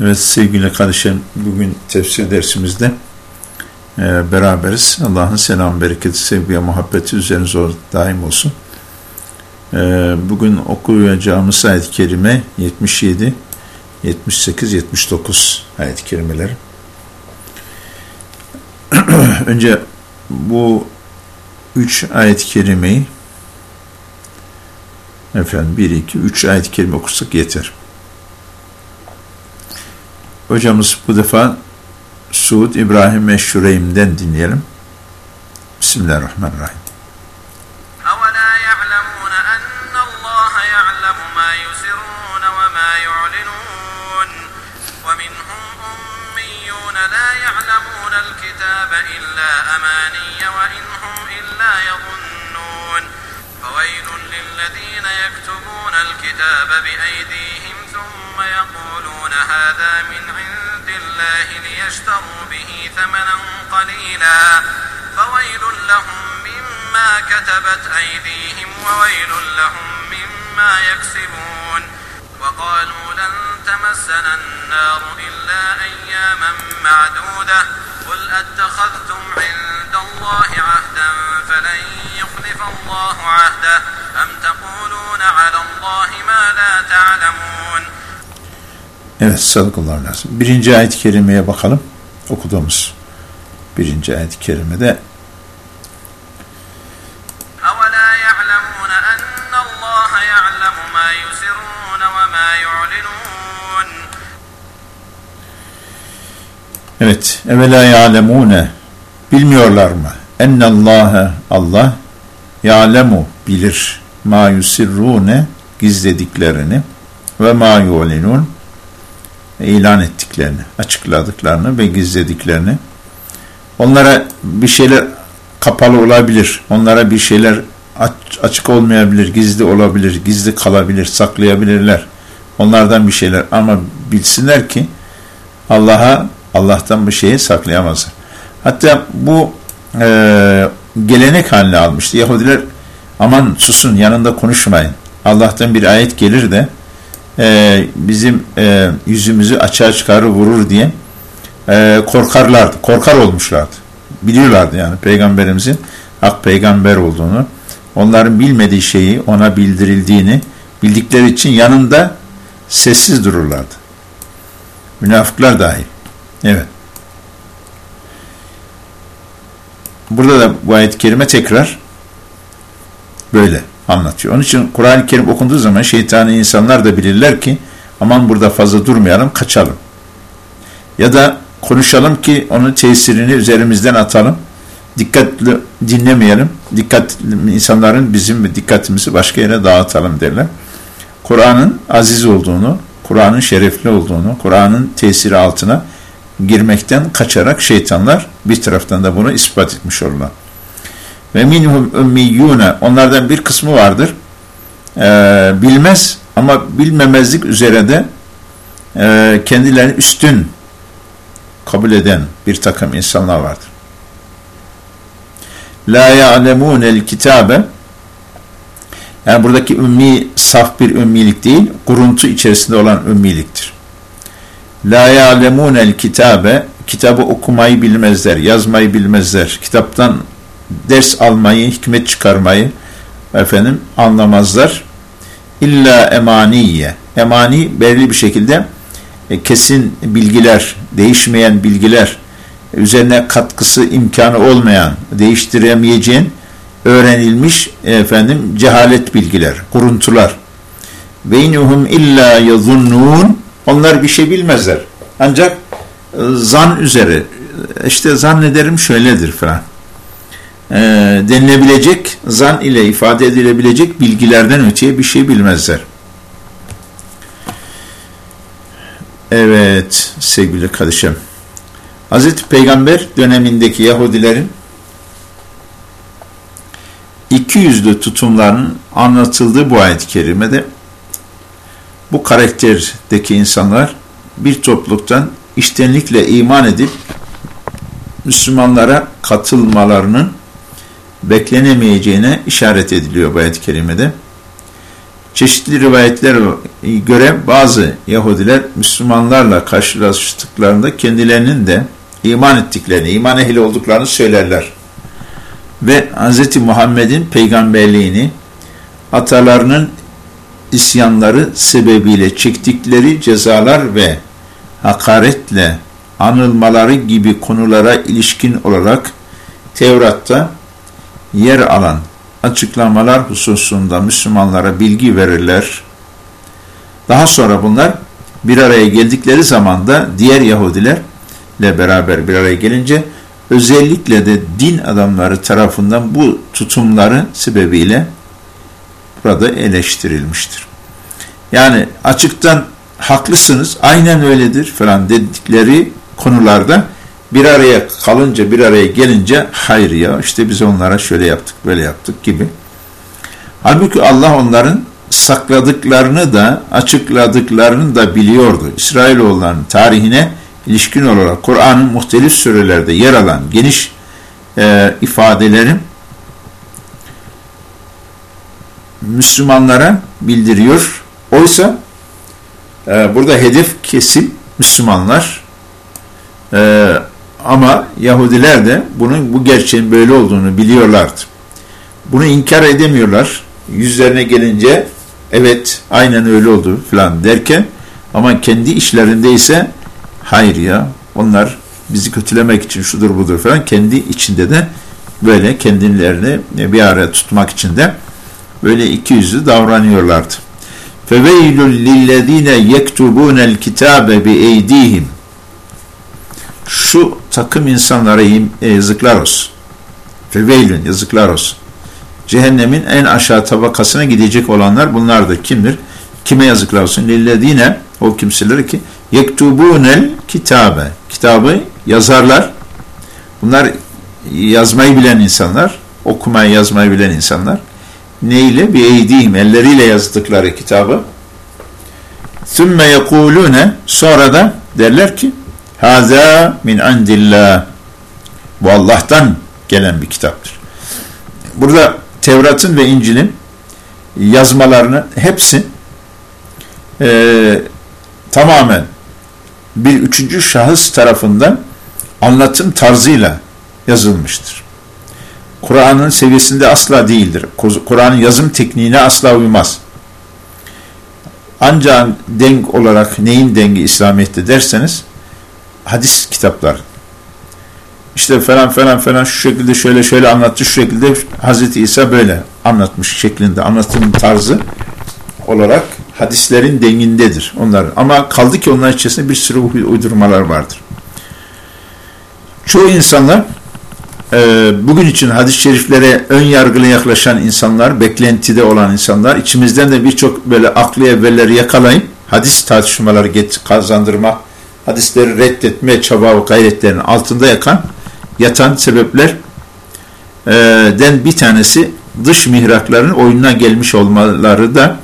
Evet sevgili kardeşlerim bugün tefsir dersimizde e, beraberiz. Allah'ın selam, bereketi, sevgi ve muhabbeti üzerinize daim olsun. E, bugün okuyacağımız ayet-i kerime 77, 78, 79 ayet-i kerimeler. Önce bu üç ayet-i kerimeyi efendim 1, 2, 3 ayet-i kerime okursak yeter. Hocamız bu defa Suud İbrahim Meşhureym'den dinleyelim. Bismillahirrahmanirrahim. الكتاب بأيديهم ثم يقولون هذا من عند الله ليشتروا به ثمنا قليلا. فويل لهم مما كتبت أيديهم وويل لهم مما يكسبون. وقالوا لن تمسنا النار إلا أياما معدودة. قل أتخذتم عند الله عهدا فلن يخلف الله عهده. أم تقولون على الله ما لا تعلمون؟ Evet, sadakallahu lazım. Birinci ayet-i kerimeye bakalım. Okuduğumuz birinci ayet-i kerimede Evet. Evela ya'lemune bilmiyorlar mı? Ennallâhe Allah ya'lemu bilir ma yusirrune gizlediklerini ve ma yu'linun ilan ettiklerini, açıkladıklarını ve gizlediklerini. Onlara bir şeyler kapalı olabilir. Onlara bir şeyler açık olmayabilir, gizli olabilir, gizli kalabilir, saklayabilirler. Onlardan bir şeyler ama bilsinler ki Allah'a Allah'tan bir şeyi saklayamazlar. Hatta bu e, gelenek haline almıştı. Yahudiler aman susun yanında konuşmayın. Allah'tan bir ayet gelir de e, bizim e, yüzümüzü açığa çıkarır vurur diye e, korkarlardı. Korkar olmuşlardı. Biliyorlardı yani peygamberimizin hak peygamber olduğunu. Onların bilmediği şeyi ona bildirildiğini bildikleri için yanında sessiz dururlardı. Münafıklar dahil. Evet. Burada da bu ayet-i kerime tekrar böyle anlatıyor. Onun için Kur'an-ı Kerim okunduğu zaman şeytani insanlar da bilirler ki aman burada fazla durmayalım, kaçalım. Ya da konuşalım ki onun tesirini üzerimizden atalım. Dikkatli dinlemeyelim. Dikkatli insanların bizim dikkatimizi başka yere dağıtalım derler. Kur'an'ın aziz olduğunu, Kur'an'ın şerefli olduğunu, Kur'an'ın tesiri altına girmekten kaçarak şeytanlar bir taraftan da bunu ispat etmiş olurlar. Ve minhum ümmiyyune onlardan bir kısmı vardır. Ee, bilmez ama bilmemezlik üzere de e, kendilerini üstün kabul eden bir takım insanlar vardır. La ya'lemûnel kitabe yani buradaki ümmi saf bir ümmilik değil, kuruntu içerisinde olan ümmiliktir. La ya'lemûnel kitabe kitabı okumayı bilmezler, yazmayı bilmezler. Kitaptan ders almayı, hikmet çıkarmayı efendim anlamazlar. İlla emaniye. Emani belli bir şekilde e, kesin bilgiler, değişmeyen bilgiler, üzerine katkısı imkanı olmayan, değiştiremeyeceğin öğrenilmiş efendim cehalet bilgiler, kuruntular. Ve inuhum illa yazunnun onlar bir şey bilmezler. Ancak e, zan üzere işte zannederim şöyledir falan. E, denilebilecek, zan ile ifade edilebilecek bilgilerden öteye bir şey bilmezler. Evet sevgili kardeşim. Hazreti Peygamber dönemindeki Yahudilerin iki yüzlü tutumlarının anlatıldığı bu ayet-i kerimede bu karakterdeki insanlar bir topluluktan iştenlikle iman edip Müslümanlara katılmalarının beklenemeyeceğine işaret ediliyor bu ayet-i kerimede. Çeşitli rivayetlere göre bazı Yahudiler Müslümanlarla karşılaştıklarında kendilerinin de iman ettiklerini, iman ehli olduklarını söylerler. Ve Hz. Muhammed'in peygamberliğini, atalarının isyanları sebebiyle çektikleri cezalar ve hakaretle anılmaları gibi konulara ilişkin olarak Tevrat'ta yer alan açıklamalar hususunda Müslümanlara bilgi verirler. Daha sonra bunlar bir araya geldikleri zaman da diğer Yahudilerle beraber bir araya gelince özellikle de din adamları tarafından bu tutumları sebebiyle burada eleştirilmiştir. Yani açıktan haklısınız, aynen öyledir falan dedikleri konularda bir araya kalınca, bir araya gelince hayır ya işte biz onlara şöyle yaptık, böyle yaptık gibi. Halbuki Allah onların sakladıklarını da açıkladıklarını da biliyordu. İsrailoğullarının tarihine ilişkin olarak Kur'an'ın muhtelif sürelerde yer alan geniş e, ifadelerin Müslümanlara bildiriyor. Oysa e, burada hedef kesim Müslümanlar e, ama Yahudiler de bunun bu gerçeğin böyle olduğunu biliyorlardı. Bunu inkar edemiyorlar. Yüzlerine gelince evet aynen öyle oldu falan derken ama kendi işlerinde ise hayır ya onlar bizi kötülemek için şudur budur falan kendi içinde de böyle kendilerini bir araya tutmak için de böyle iki yüzlü davranıyorlardı. فَوَيْلٌ لِلَّذ۪ينَ يَكْتُبُونَ الْكِتَابَ بِاَيْد۪يهِمْ şu takım insanlara e, yazıklar olsun. Feveylün yazıklar olsun. Cehennemin en aşağı tabakasına gidecek olanlar bunlardır. Kimdir? Kime yazıklar olsun? Lillezine o kimseler ki yektubunel kitabe. Kitabı yazarlar. Bunlar yazmayı bilen insanlar, okumayı yazmayı bilen insanlar. Neyle? Bir eydihim, elleriyle yazdıkları kitabı. Sümme yekulune sonra da derler ki Haza min andillah. Bu Allah'tan gelen bir kitaptır. Burada Tevrat'ın ve İncil'in yazmalarını hepsi e, tamamen bir üçüncü şahıs tarafından anlatım tarzıyla yazılmıştır. Kur'an'ın seviyesinde asla değildir. Kur'an'ın yazım tekniğine asla uymaz. Ancak denk olarak neyin dengi İslamiyet'te derseniz hadis kitaplar. İşte falan falan falan şu şekilde şöyle şöyle anlattı, şu şekilde Hz. İsa böyle anlatmış şeklinde anlatım tarzı olarak hadislerin dengindedir onlar. Ama kaldı ki onlar içerisinde bir sürü uydurmalar vardır. Çoğu insanlar e, bugün için hadis-i şeriflere ön yargılı yaklaşan insanlar, beklentide olan insanlar, içimizden de birçok böyle aklı evvelleri yakalayıp hadis tartışmaları kazandırma hadisleri reddetme çaba ve gayretlerinin altında yakan, yatan sebeplerden bir tanesi dış mihrakların oyununa gelmiş olmaları da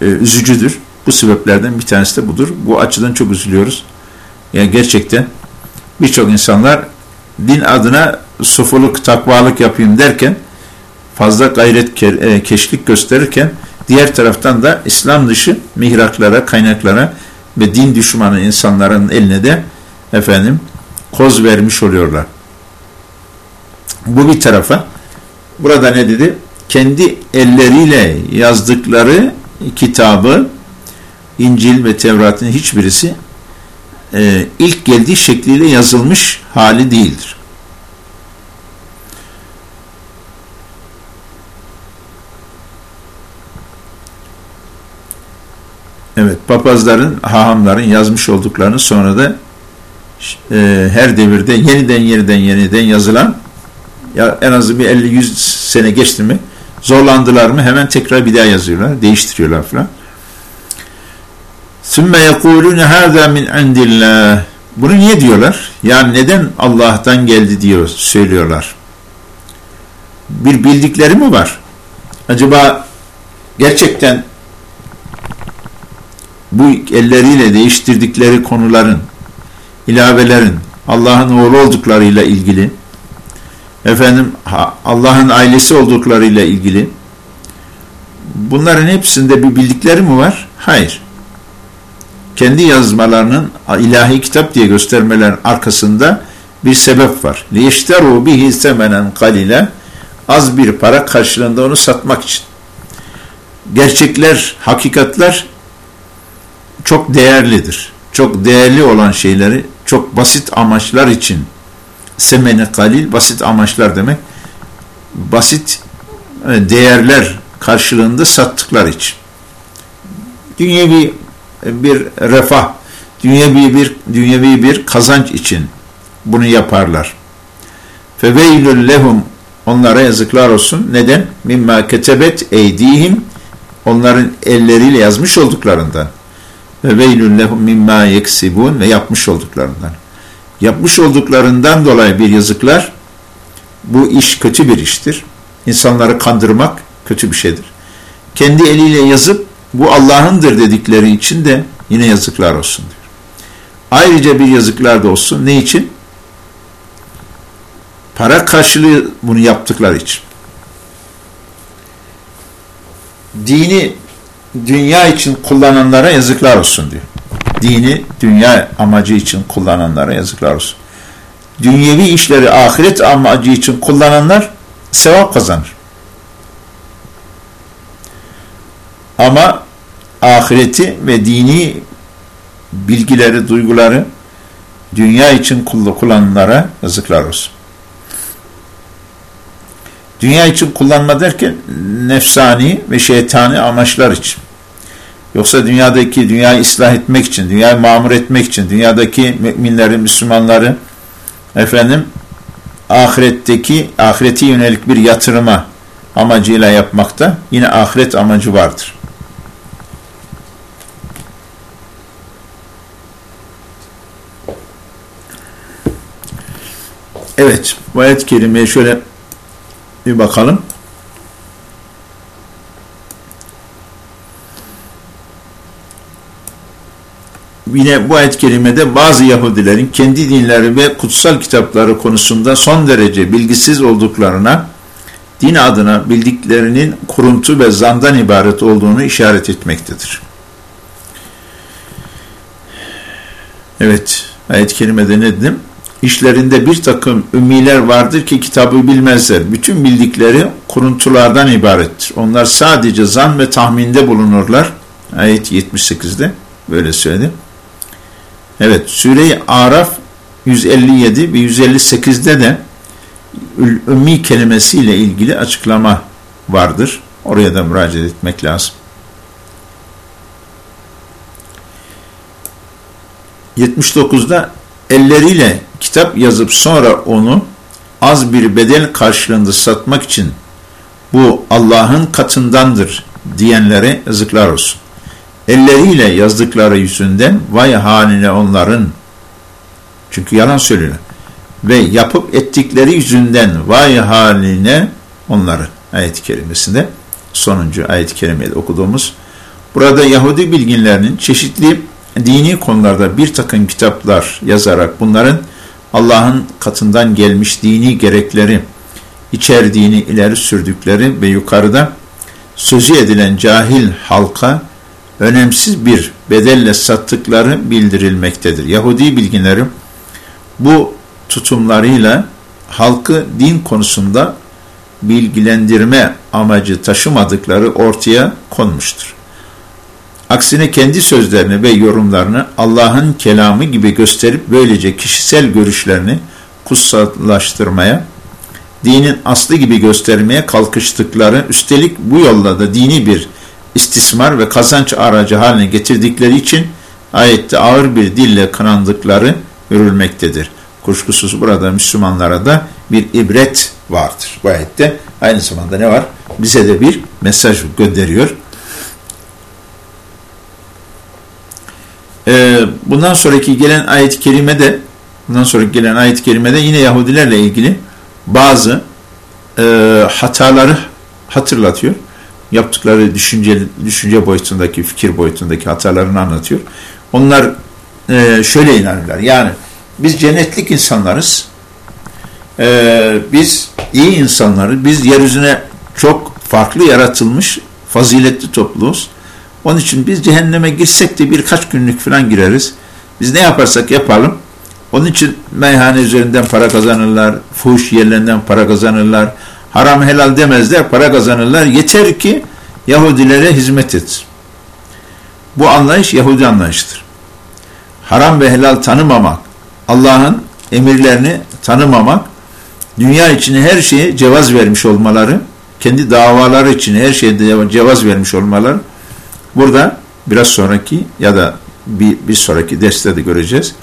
e, üzücüdür. Bu sebeplerden bir tanesi de budur. Bu açıdan çok üzülüyoruz. Yani gerçekten birçok insanlar din adına sofuluk, takvalık yapayım derken fazla gayret e, keşlik gösterirken diğer taraftan da İslam dışı mihraklara, kaynaklara ve din düşmanı insanların eline de efendim koz vermiş oluyorlar. Bu bir tarafa. Burada ne dedi? Kendi elleriyle yazdıkları kitabı İncil ve Tevrat'ın hiçbirisi e, ilk geldiği şekliyle yazılmış hali değildir. Evet, papazların, hahamların yazmış olduklarını sonra da e, her devirde yeniden yeniden yeniden yazılan ya en az bir 50-100 sene geçti mi zorlandılar mı hemen tekrar bir daha yazıyorlar, değiştiriyorlar falan. Sümme yekulune hâzâ min indillah. Bunu niye diyorlar? Yani neden Allah'tan geldi diyor, söylüyorlar. Bir bildikleri mi var? Acaba gerçekten bu elleriyle değiştirdikleri konuların, ilavelerin Allah'ın oğlu olduklarıyla ilgili, efendim Allah'ın ailesi olduklarıyla ilgili Bunların hepsinde bir bildikleri mi var? Hayır. Kendi yazmalarının ilahi kitap diye göstermelerin arkasında bir sebep var. لِيَشْتَرُوا بِهِ سَمَنًا قَلِيلًا Az bir para karşılığında onu satmak için. Gerçekler, hakikatler çok değerlidir. Çok değerli olan şeyleri çok basit amaçlar için semeni kalil, basit amaçlar demek. Basit e, değerler karşılığında sattıkları için. Dünyevi bir refah, dünyevi bir dünyevi bir kazanç için bunu yaparlar. Feveylül lehum onlara yazıklar olsun. Neden? Mimma ketebet eydihim onların elleriyle yazmış olduklarından. Ve veylül lehum mimma yeksibun ve yapmış olduklarından. Yapmış olduklarından dolayı bir yazıklar bu iş kötü bir iştir. İnsanları kandırmak kötü bir şeydir. Kendi eliyle yazıp bu Allah'ındır dedikleri için de yine yazıklar olsun diyor. Ayrıca bir yazıklar da olsun. Ne için? Para karşılığı bunu yaptıkları için. Dini dünya için kullananlara yazıklar olsun diyor. Dini dünya amacı için kullananlara yazıklar olsun. Dünyevi işleri ahiret amacı için kullananlar sevap kazanır. Ama ahireti ve dini bilgileri, duyguları dünya için kullananlara yazıklar olsun. Dünya için kullanma derken nefsani ve şeytani amaçlar için. Yoksa dünyadaki dünyayı ıslah etmek için, dünyayı mamur etmek için, dünyadaki müminleri, Müslümanları efendim ahiretteki ahireti yönelik bir yatırıma amacıyla yapmakta yine ahiret amacı vardır. Evet, bu ayet-i kerimeye şöyle bir bakalım. Yine bu ayet-i kerimede bazı Yahudilerin kendi dinleri ve kutsal kitapları konusunda son derece bilgisiz olduklarına, din adına bildiklerinin kuruntu ve zandan ibaret olduğunu işaret etmektedir. Evet, ayet-i kerimede ne dedim? İşlerinde bir takım ümmiler vardır ki kitabı bilmezler. Bütün bildikleri kuruntulardan ibarettir. Onlar sadece zan ve tahminde bulunurlar. Ayet 78'de böyle söyledi. Evet, Sure-i Araf 157 ve 158'de de ümmi kelimesiyle ilgili açıklama vardır. Oraya da müracaat etmek lazım. 79'da elleriyle kitap yazıp sonra onu az bir bedel karşılığında satmak için bu Allah'ın katındandır diyenlere yazıklar olsun. Elleriyle yazdıkları yüzünden vay haline onların. Çünkü yalan söylüyorlar. Ve yapıp ettikleri yüzünden vay haline onları. Ayet-i kerimesinde sonuncu ayet-i kerimede okuduğumuz. Burada Yahudi bilginlerinin çeşitli dini konularda bir takım kitaplar yazarak bunların Allah'ın katından gelmiş dini gerekleri içerdiğini ileri sürdükleri ve yukarıda sözü edilen cahil halka önemsiz bir bedelle sattıkları bildirilmektedir. Yahudi bilginlerim bu tutumlarıyla halkı din konusunda bilgilendirme amacı taşımadıkları ortaya konmuştur. Aksine kendi sözlerini ve yorumlarını Allah'ın kelamı gibi gösterip böylece kişisel görüşlerini kutsallaştırmaya, dinin aslı gibi göstermeye kalkıştıkları, üstelik bu yolla da dini bir istismar ve kazanç aracı haline getirdikleri için ayette ağır bir dille kınandıkları görülmektedir. Kuşkusuz burada Müslümanlara da bir ibret vardır. Bu ayette aynı zamanda ne var? Bize de bir mesaj gönderiyor. Ee, bundan sonraki gelen ayet-i kerimede bundan sonraki gelen ayet-i kerimede yine Yahudilerle ilgili bazı e, hataları hatırlatıyor. Yaptıkları düşünce, düşünce boyutundaki, fikir boyutundaki hatalarını anlatıyor. Onlar e, şöyle inanırlar. Yani biz cennetlik insanlarız. E, biz iyi insanlarız. Biz yeryüzüne çok farklı yaratılmış faziletli topluluğuz. Onun için biz cehenneme girsek de birkaç günlük falan gireriz. Biz ne yaparsak yapalım. Onun için meyhane üzerinden para kazanırlar, fuhuş yerlerinden para kazanırlar, haram helal demezler, para kazanırlar. Yeter ki Yahudilere hizmet etsin. Bu anlayış Yahudi anlayışıdır. Haram ve helal tanımamak, Allah'ın emirlerini tanımamak, dünya için her şeye cevaz vermiş olmaları, kendi davaları için her şeye cevaz vermiş olmaları, burada biraz sonraki ya da bir, bir sonraki derste de göreceğiz.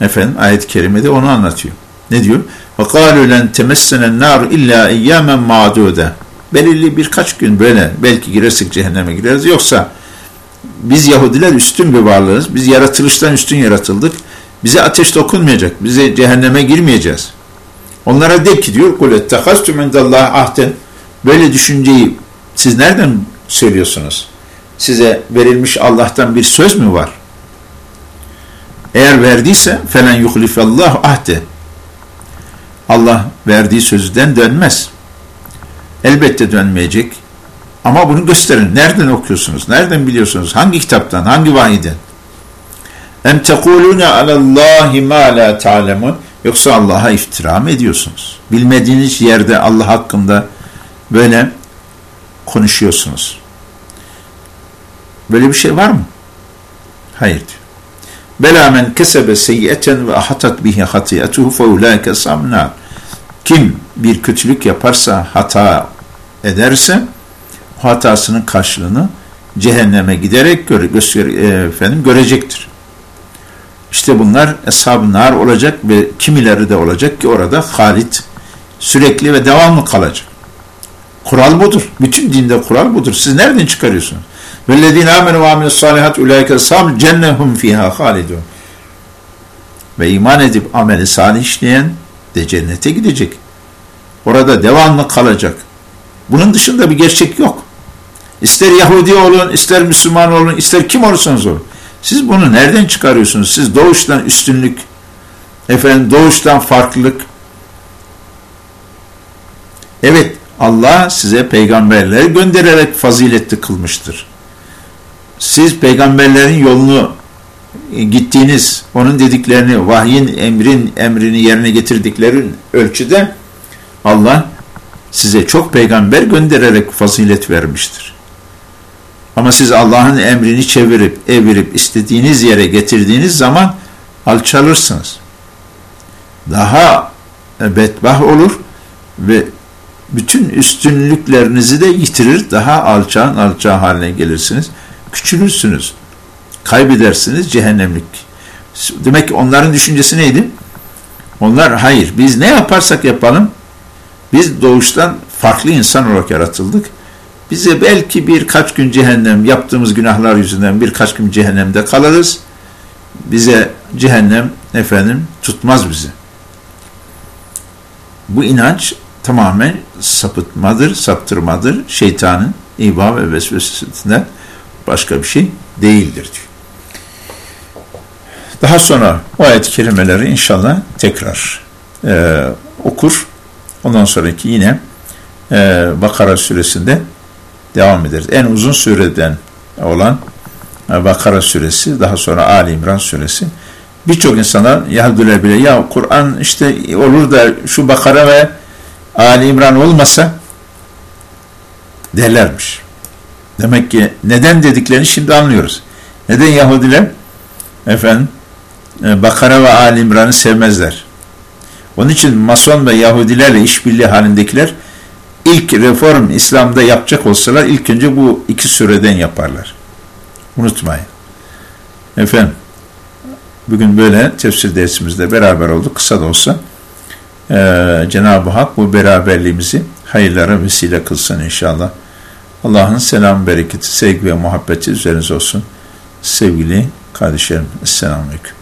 Efendim ayet-i kerimede onu anlatıyor. Ne diyor? وَقَالُوا لَنْ تَمَسَّنَ النَّارُ اِلَّا اِيَّامًا مَعْدُودًا Belirli birkaç gün böyle belki girersek cehenneme gireriz. Yoksa biz Yahudiler üstün bir varlığız. Biz yaratılıştan üstün yaratıldık. Bize ateş dokunmayacak. Bize cehenneme girmeyeceğiz. Onlara de ki diyor kul ettehastum indallah ahden böyle düşünceyi siz nereden söylüyorsunuz? Size verilmiş Allah'tan bir söz mü var? Eğer verdiyse felen yuhlifallah ahde. Allah verdiği sözden dönmez. Elbette dönmeyecek. Ama bunu gösterin. Nereden okuyorsunuz? Nereden biliyorsunuz? Hangi kitaptan? Hangi vahiden? Em tekulune alallahi ma la ta'lemun Yoksa Allah'a iftira mı ediyorsunuz? Bilmediğiniz yerde Allah hakkında böyle konuşuyorsunuz. Böyle bir şey var mı? Hayır diyor. Bela men kesebe seyyiyeten ve ahatat bihi hatiyetuhu fe ulaike samnar. Kim bir kötülük yaparsa, hata ederse, o hatasının karşılığını cehenneme giderek göre, göster, e, efendim, görecektir. İşte bunlar eshab nar olacak ve kimileri de olacak ki orada halit, sürekli ve devamlı kalacak. Kural budur. Bütün dinde kural budur. Siz nereden çıkarıyorsunuz? وَالَّذ۪ينَ آمَنُوا وَعَمِلُوا الصَّالِحَاتِ اُولَٰئِكَ سَامْ cennehum fiha halidun. Ve iman edip ameli salih işleyen de cennete gidecek. Orada devamlı kalacak. Bunun dışında bir gerçek yok. İster Yahudi olun, ister Müslüman olun, ister kim olursanız olun. Siz bunu nereden çıkarıyorsunuz? Siz doğuştan üstünlük, efendim doğuştan farklılık. Evet, Allah size peygamberleri göndererek faziletli kılmıştır. Siz peygamberlerin yolunu gittiğiniz, onun dediklerini, vahyin, emrin, emrini yerine getirdiklerin ölçüde Allah size çok peygamber göndererek fazilet vermiştir. Ama siz Allah'ın emrini çevirip, evirip istediğiniz yere getirdiğiniz zaman alçalırsınız. Daha bedbah olur ve bütün üstünlüklerinizi de yitirir, daha alçağın alçağı haline gelirsiniz. Küçülürsünüz, kaybedersiniz cehennemlik. Demek ki onların düşüncesi neydi? Onlar hayır, biz ne yaparsak yapalım, biz doğuştan farklı insan olarak yaratıldık bize belki birkaç gün cehennem yaptığımız günahlar yüzünden birkaç gün cehennemde kalırız. Bize cehennem efendim tutmaz bizi. Bu inanç tamamen sapıtmadır, saptırmadır. Şeytanın iba ve vesvesesinden başka bir şey değildir diyor. Daha sonra o ayet-i kerimeleri inşallah tekrar e, okur. Ondan sonraki yine e, Bakara suresinde devam ederiz. En uzun süreden olan e, Bakara suresi, daha sonra Ali İmran suresi. Birçok insanlar Yahudiler bile ya Kur'an işte olur da şu Bakara ve Ali İmran olmasa derlermiş. Demek ki neden dediklerini şimdi anlıyoruz. Neden Yahudiler efendim Bakara ve Ali İmran'ı sevmezler. Onun için Mason ve Yahudilerle işbirliği halindekiler ilk reform İslam'da yapacak olsalar ilk önce bu iki süreden yaparlar. Unutmayın. Efendim, bugün böyle tefsir dersimizde beraber olduk. Kısa da olsa ee, Cenab-ı Hak bu beraberliğimizi hayırlara vesile kılsın inşallah. Allah'ın selam, bereketi, sevgi ve muhabbeti üzerinize olsun. Sevgili kardeşlerim, Esselamu Aleyküm.